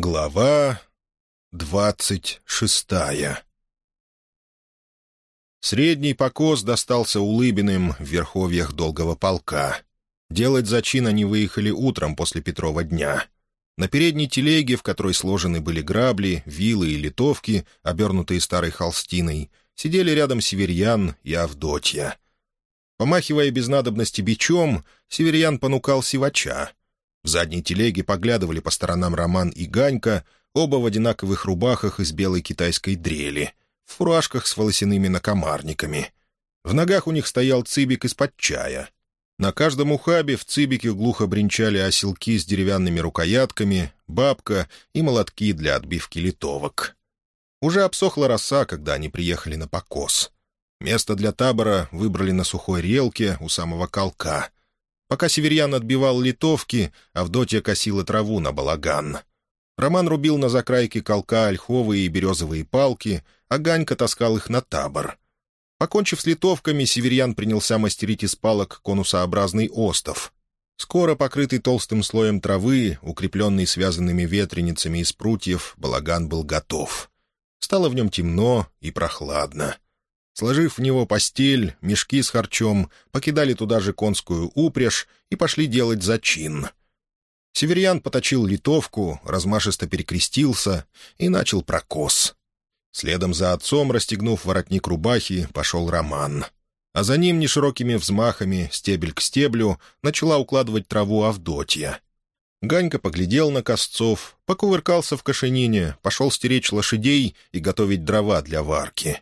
Глава двадцать шестая Средний покос достался Улыбиным в верховьях долгого полка. Делать зачин они выехали утром после Петрова дня. На передней телеге, в которой сложены были грабли, вилы и литовки, обернутые старой холстиной, сидели рядом Северьян и Авдотья. Помахивая без надобности бичом, Северьян понукал сивача — в задней телеге поглядывали по сторонам Роман и Ганька, оба в одинаковых рубахах из белой китайской дрели, в фуражках с волосяными накомарниками. В ногах у них стоял цибик из-под чая. На каждом ухабе в цибике глухо бренчали оселки с деревянными рукоятками, бабка и молотки для отбивки литовок. Уже обсохла роса, когда они приехали на покос. Место для табора выбрали на сухой релке у самого колка. Пока северян отбивал литовки, Авдотья косила траву на балаган. Роман рубил на закрайке колка ольховые и березовые палки, а Ганька таскал их на табор. Покончив с литовками, северян принялся мастерить из палок конусообразный остов. Скоро, покрытый толстым слоем травы, укрепленный связанными ветреницами из прутьев, балаган был готов. Стало в нем темно и прохладно. Сложив в него постель, мешки с харчом, покидали туда же конскую упряжь и пошли делать зачин. Северян поточил литовку, размашисто перекрестился и начал прокос. Следом за отцом, расстегнув воротник рубахи, пошел Роман. А за ним неширокими взмахами, стебель к стеблю, начала укладывать траву Авдотья. Ганька поглядел на косцов, покувыркался в кошенине, пошел стеречь лошадей и готовить дрова для варки.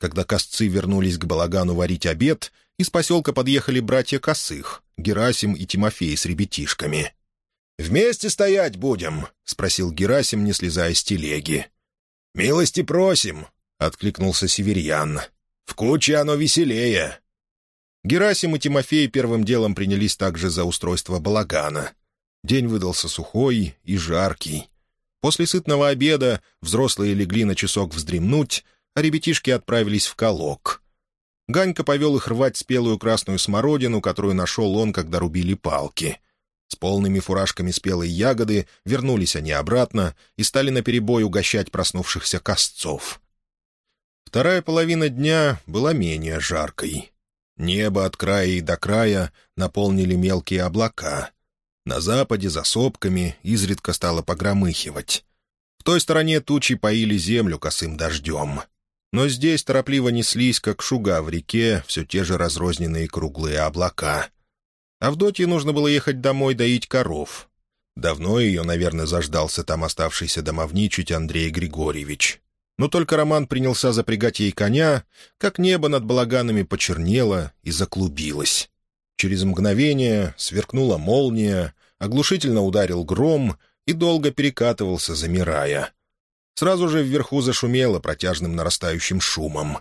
Когда косцы вернулись к балагану варить обед, из поселка подъехали братья Косых, Герасим и Тимофей с ребятишками. «Вместе стоять будем?» — спросил Герасим, не слезая с телеги. «Милости просим!» — откликнулся Северьян. «В куче оно веселее!» Герасим и Тимофей первым делом принялись также за устройство балагана. День выдался сухой и жаркий. После сытного обеда взрослые легли на часок вздремнуть, а ребятишки отправились в колок. Ганька повел их рвать спелую красную смородину, которую нашел он, когда рубили палки. С полными фуражками спелой ягоды вернулись они обратно и стали наперебой угощать проснувшихся косцов. Вторая половина дня была менее жаркой. Небо от края и до края наполнили мелкие облака. На западе, за сопками, изредка стало погромыхивать. В той стороне тучи поили землю косым дождем. Но здесь торопливо неслись, как шуга в реке, все те же разрозненные круглые облака. Авдотье нужно было ехать домой доить коров. Давно ее, наверное, заждался там оставшийся домовничать Андрей Григорьевич. Но только Роман принялся запрягать ей коня, как небо над балаганами почернело и заклубилось. Через мгновение сверкнула молния, оглушительно ударил гром и долго перекатывался, замирая — Сразу же вверху зашумело протяжным нарастающим шумом.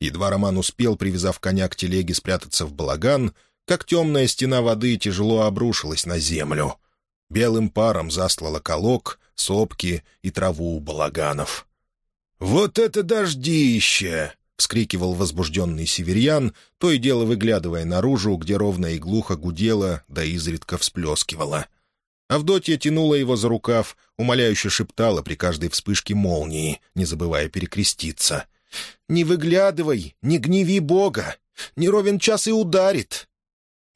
Едва Роман успел, привязав коня к телеге, спрятаться в балаган, как темная стена воды тяжело обрушилась на землю. Белым паром заслала колок, сопки и траву у балаганов. «Вот это дождище!» — вскрикивал возбужденный северян, то и дело выглядывая наружу, где ровно и глухо гудело, да изредка всплескивало — Авдотья тянула его за рукав, умоляюще шептала при каждой вспышке молнии, не забывая перекреститься. «Не выглядывай, не гневи Бога! Не ровен час и ударит!»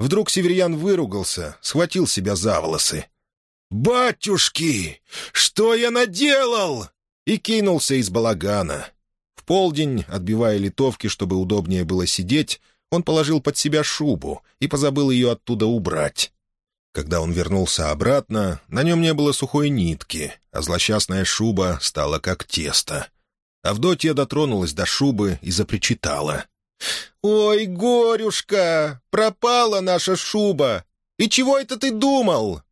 Вдруг Северьян выругался, схватил себя за волосы. «Батюшки! Что я наделал?» И кинулся из балагана. В полдень, отбивая литовки, чтобы удобнее было сидеть, он положил под себя шубу и позабыл ее оттуда убрать. Когда он вернулся обратно, на нем не было сухой нитки, а злосчастная шуба стала как тесто. Авдотья дотронулась до шубы и запричитала. «Ой, горюшка, пропала наша шуба! И чего это ты думал?»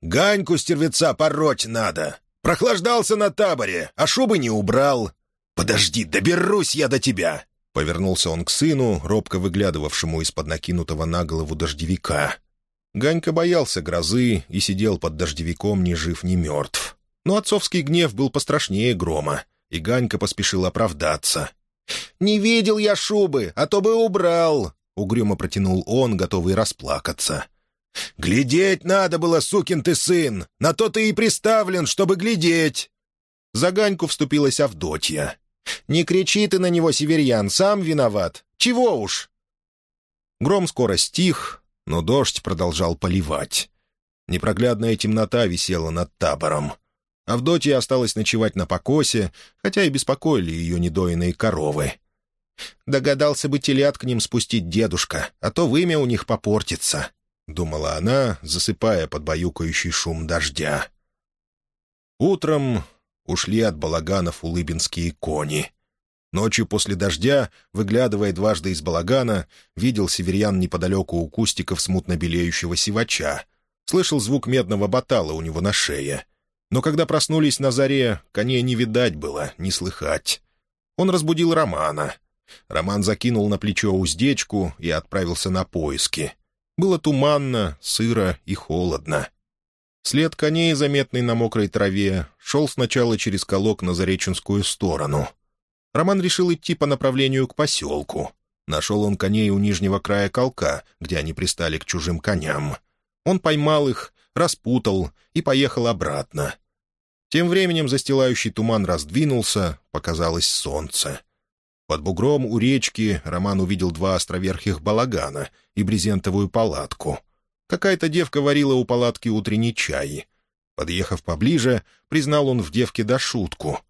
«Ганьку стервеца пороть надо. Прохлаждался на таборе, а шубы не убрал. Подожди, доберусь я до тебя!» Повернулся он к сыну, робко выглядывавшему из-под накинутого на голову дождевика. Ганька боялся грозы и сидел под дождевиком ни жив, ни мертв. Но отцовский гнев был пострашнее грома, и Ганька поспешил оправдаться. «Не видел я шубы, а то бы убрал!» — угрюмо протянул он, готовый расплакаться. «Глядеть надо было, сукин ты сын! На то ты и приставлен, чтобы глядеть!» За Ганьку вступилась Авдотья. «Не кричи ты на него, северьян, сам виноват. Чего уж?» Гром скоро стих, но дождь продолжал поливать. Непроглядная темнота висела над табором. Авдотья осталась ночевать на покосе, хотя и беспокоили ее недоенные коровы. «Догадался бы телят к ним спустить дедушка, а то вымя у них попортится», — думала она, засыпая под баюкающий шум дождя. Утром ушли от балаганов улыбинские кони. Ночью после дождя, выглядывая дважды из балагана, видел северян неподалеку у кустиков смутно белеющего сивача. Слышал звук медного батала у него на шее. Но когда проснулись на заре, коней не видать было, не слыхать. Он разбудил Романа. Роман закинул на плечо уздечку и отправился на поиски. Было туманно, сыро и холодно. След коней, заметный на мокрой траве, шел сначала через колок на Зареченскую сторону. Роман решил идти по направлению к поселку. Нашел он коней у нижнего края колка, где они пристали к чужим коням. Он поймал их, распутал и поехал обратно. Тем временем застилающий туман раздвинулся, показалось солнце. Под бугром у речки Роман увидел два островерхих балагана и брезентовую палатку. Какая-то девка варила у палатки утренний чай. Подъехав поближе, признал он в девке до шутку.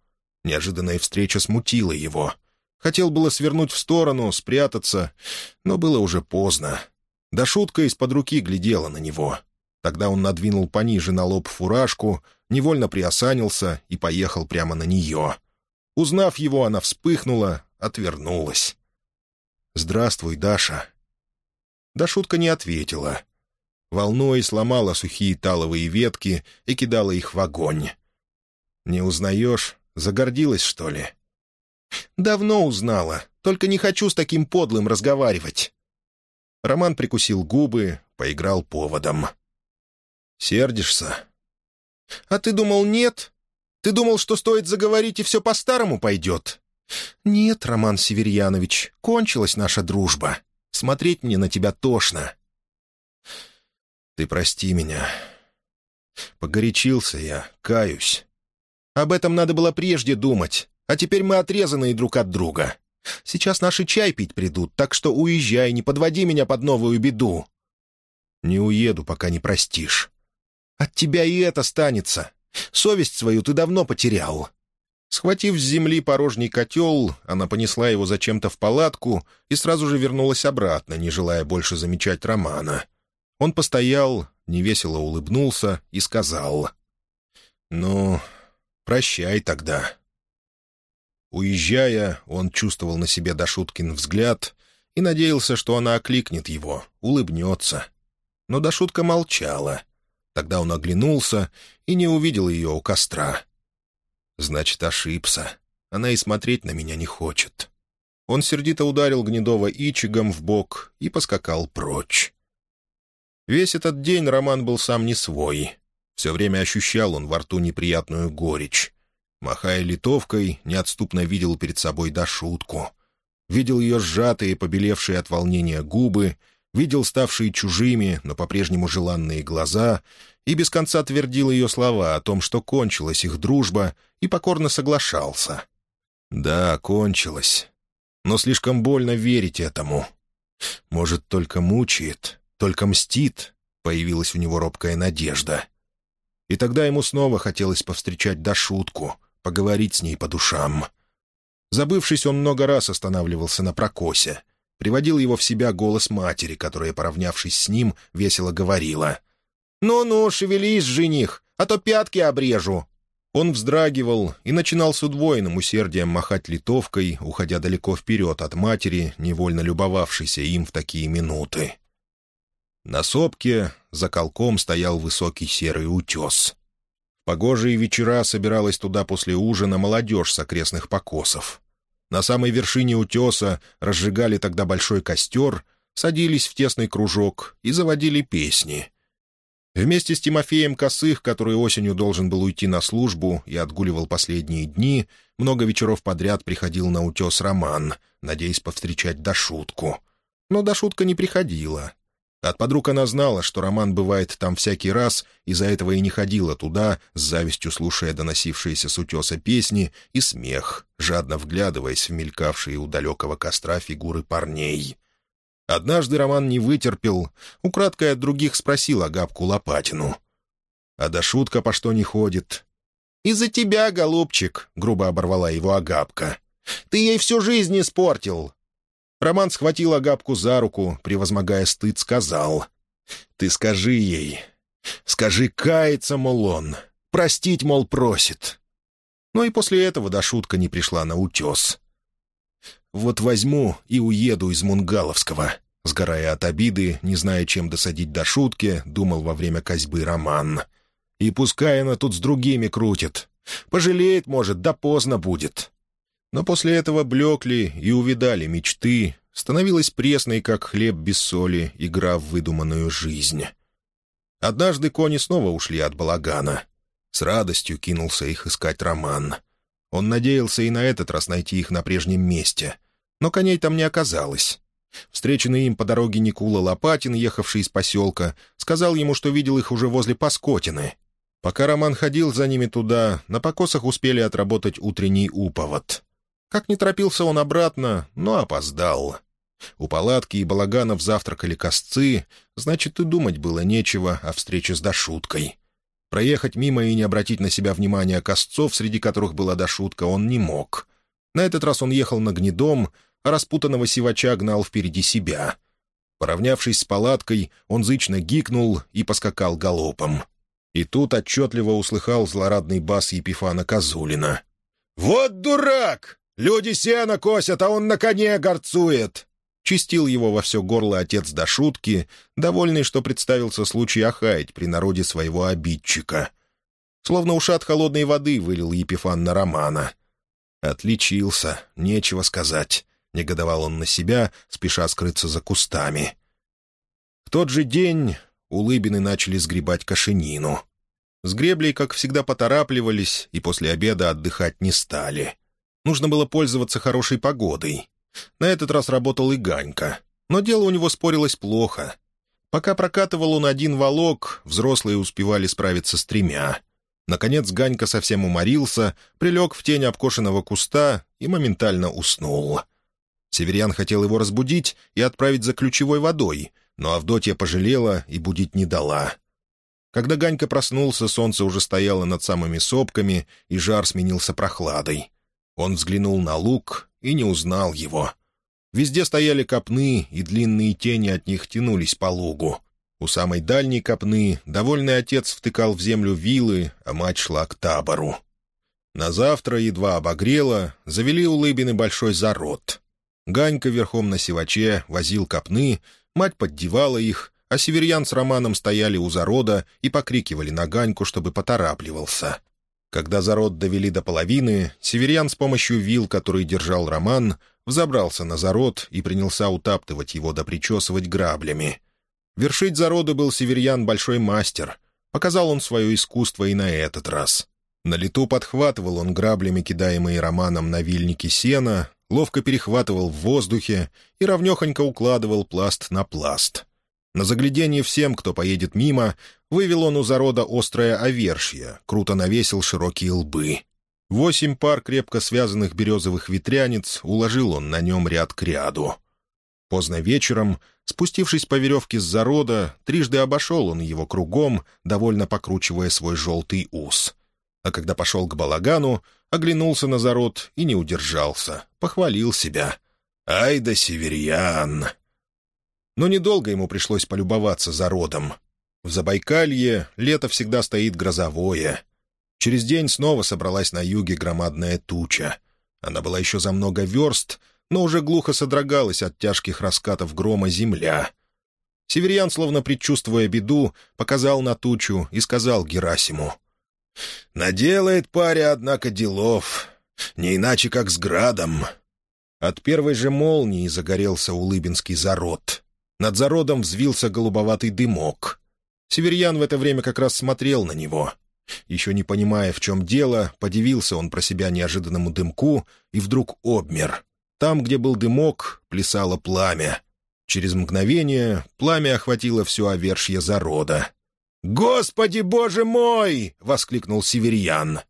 Неожиданная встреча смутила его. Хотел было свернуть в сторону, спрятаться, но было уже поздно. Да шутка из-под руки глядела на него. Тогда он надвинул пониже на лоб фуражку, невольно приосанился и поехал прямо на нее. Узнав его, она вспыхнула, отвернулась. «Здравствуй, Даша». Да шутка не ответила. Волной сломала сухие таловые ветки и кидала их в огонь. «Не узнаешь? Загордилась, что ли?» «Давно узнала, только не хочу с таким подлым разговаривать». Роман прикусил губы, поиграл поводом. «Сердишься?» «А ты думал, нет? Ты думал, что стоит заговорить, и все по-старому пойдет?» «Нет, Роман Северьянович, кончилась наша дружба. Смотреть мне на тебя тошно». «Ты прости меня. Погорячился я, каюсь. Об этом надо было прежде думать, а теперь мы отрезаны друг от друга. Сейчас наши чай пить придут, так что уезжай, не подводи меня под новую беду». «Не уеду, пока не простишь». «От тебя и это станется. Совесть свою ты давно потерял». Схватив с земли порожний котел, она понесла его зачем-то в палатку и сразу же вернулась обратно, не желая больше замечать Романа. Он постоял, невесело улыбнулся и сказал. «Ну, прощай тогда». Уезжая, он чувствовал на себе Дашуткин взгляд и надеялся, что она окликнет его, улыбнется. Но Дашутка молчала. Тогда он оглянулся и не увидел ее у костра. Значит, ошибся. Она и смотреть на меня не хочет. Он сердито ударил Гнедова ичигом в бок и поскакал прочь. Весь этот день Роман был сам не свой. Все время ощущал он во рту неприятную горечь. Махая литовкой, неотступно видел перед собой Дашутку. Видел ее сжатые, побелевшие от волнения губы, видел ставшие чужими, но по-прежнему желанные глаза и без конца твердил ее слова о том, что кончилась их дружба, и покорно соглашался. Да, кончилась. Но слишком больно верить этому. Может, только мучает, только мстит, появилась у него робкая надежда. И тогда ему снова хотелось повстречать Дашутку — поговорить с ней по душам. Забывшись, он много раз останавливался на прокосе. Приводил его в себя голос матери, которая, поравнявшись с ним, весело говорила. «Ну-ну, шевелись, жених, а то пятки обрежу». Он вздрагивал и начинал с удвоенным усердием махать литовкой, уходя далеко вперед от матери, невольно любовавшейся им в такие минуты. На сопке за колком стоял высокий серый утес погожие вечера собиралась туда после ужина молодежь с окрестных покосов. На самой вершине утеса разжигали тогда большой костер, садились в тесный кружок и заводили песни. Вместе с Тимофеем Косых, который осенью должен был уйти на службу и отгуливал последние дни, много вечеров подряд приходил на утес Роман, надеясь повстречать Дашутку. Но Дашутка не приходила. От подруг она знала, что Роман бывает там всякий раз, из-за этого и не ходила туда, с завистью слушая доносившиеся с утеса песни и смех, жадно вглядываясь в мелькавшие у далекого костра фигуры парней. Однажды Роман не вытерпел, украдкой от других спросил Агапку Лопатину. «А да шутка по что не ходит?» «Из-за тебя, голубчик», — грубо оборвала его Агапка. «Ты ей всю жизнь испортил. Роман схватил Агапку за руку, превозмогая стыд, сказал. «Ты скажи ей. Скажи, кается, мол, он. Простить, мол, просит». Но и после этого до шутка не пришла на утес. «Вот возьму и уеду из Мунгаловского», — сгорая от обиды, не зная, чем досадить до шутки, думал во время козьбы Роман. «И пускай она тут с другими крутит. Пожалеет, может, да поздно будет. Но после этого блекли и увидали мечты, становилась пресной, как хлеб без соли, игра в выдуманную жизнь. Однажды кони снова ушли от балагана. С радостью кинулся их искать Роман. Он надеялся и на этот раз найти их на прежнем месте. Но коней там не оказалось. Встреченный им по дороге Никула Лопатин, ехавший из поселка, сказал ему, что видел их уже возле Паскотины. Пока Роман ходил за ними туда, на покосах успели отработать утренний уповод. Как не торопился он обратно, но опоздал. У палатки и балаганов завтракали косцы, значит, и думать было нечего о встрече с Дашуткой. Проехать мимо и не обратить на себя внимания косцов, среди которых была Дашутка, он не мог. На этот раз он ехал на гнедом, а распутанного сивача гнал впереди себя. Поравнявшись с палаткой, он зычно гикнул и поскакал галопом. И тут отчетливо услыхал злорадный бас Епифана Козулина. «Вот дурак! Люди сено косят, а он на коне горцует!» Чистил его во все горло отец до шутки, довольный, что представился случай охаять при народе своего обидчика. Словно ушат холодной воды вылил Епифан на Романа. «Отличился, нечего сказать», — негодовал он на себя, спеша скрыться за кустами. В тот же день улыбины начали сгребать кошенину. С греблей, как всегда, поторапливались и после обеда отдыхать не стали. Нужно было пользоваться хорошей погодой. На этот раз работал и Ганька. Но дело у него спорилось плохо. Пока прокатывал он один волок, взрослые успевали справиться с тремя. Наконец Ганька совсем уморился, прилег в тень обкошенного куста и моментально уснул. Северян хотел его разбудить и отправить за ключевой водой, но Авдотья пожалела и будить не дала. Когда Ганька проснулся, солнце уже стояло над самыми сопками, и жар сменился прохладой. Он взглянул на луг и не узнал его. Везде стояли копны, и длинные тени от них тянулись по лугу. У самой дальней копны довольный отец втыкал в землю вилы, а мать шла к табору. На завтра едва обогрело, завели улыбины большой зарод. Ганька верхом на сиваче возил копны, мать поддевала их, а северян с Романом стояли у зарода и покрикивали на Ганьку, чтобы поторапливался. Когда зарод довели до половины, Северян с помощью вил, который держал Роман, взобрался на зарод и принялся утаптывать его да причесывать граблями. Вершить зароды был Северян большой мастер. Показал он свое искусство и на этот раз. На лету подхватывал он граблями, кидаемые Романом на вильники сена, ловко перехватывал в воздухе и ровнехонько укладывал пласт на пласт. На заглядение всем, кто поедет мимо, вывел он у зарода острое овершье, круто навесил широкие лбы. Восемь пар крепко связанных березовых ветрянец уложил он на нем ряд к ряду. Поздно вечером, спустившись по веревке с зарода, трижды обошел он его кругом, довольно покручивая свой желтый ус. А когда пошел к балагану, оглянулся на зарод и не удержался, похвалил себя. «Ай да северян!» Но недолго ему пришлось полюбоваться за родом. В Забайкалье лето всегда стоит грозовое. Через день снова собралась на юге громадная туча. Она была еще за много верст, но уже глухо содрогалась от тяжких раскатов грома земля. Северян, словно предчувствуя беду, показал на тучу и сказал Герасиму. «Наделает паря, однако, делов. Не иначе, как с градом». От первой же молнии загорелся улыбинский зарод. Над зародом взвился голубоватый дымок. Северьян в это время как раз смотрел на него. Еще не понимая, в чем дело, подивился он про себя неожиданному дымку и вдруг обмер. Там, где был дымок, плясало пламя. Через мгновение пламя охватило все овершье зарода. «Господи, боже мой!» — воскликнул Северьян.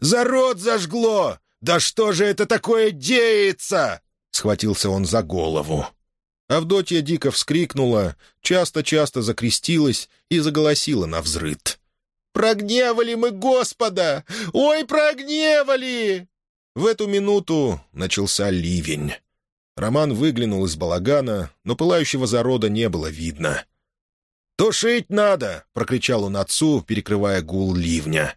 «Зарод зажгло! Да что же это такое деется?» — схватился он за голову. Авдотья дико вскрикнула, часто-часто закрестилась и заголосила на взрыд. «Прогневали мы Господа! Ой, прогневали!» В эту минуту начался ливень. Роман выглянул из балагана, но пылающего зарода не было видно. «Тушить надо!» — прокричал он отцу, перекрывая гул ливня.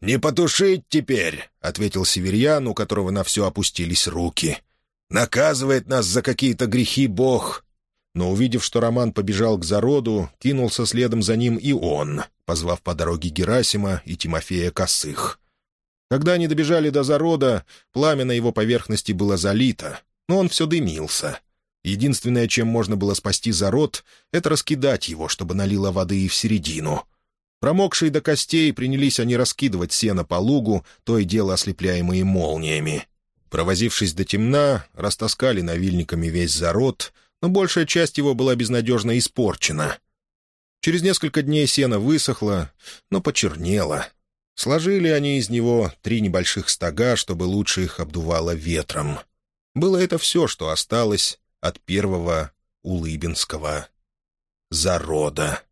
«Не потушить теперь!» — ответил северьян, у которого на все опустились руки. «Наказывает нас за какие-то грехи Бог!» Но, увидев, что Роман побежал к зароду, кинулся следом за ним и он, позвав по дороге Герасима и Тимофея Косых. Когда они добежали до зарода, пламя на его поверхности было залито, но он все дымился. Единственное, чем можно было спасти зарод, это раскидать его, чтобы налило воды и в середину. Промокшие до костей принялись они раскидывать сено по лугу, то и дело ослепляемые молниями. Провозившись до темна, растаскали навильниками весь зарод, но большая часть его была безнадежно испорчена. Через несколько дней сено высохло, но почернело. Сложили они из него три небольших стога, чтобы лучше их обдувало ветром. Было это все, что осталось от первого улыбинского зарода.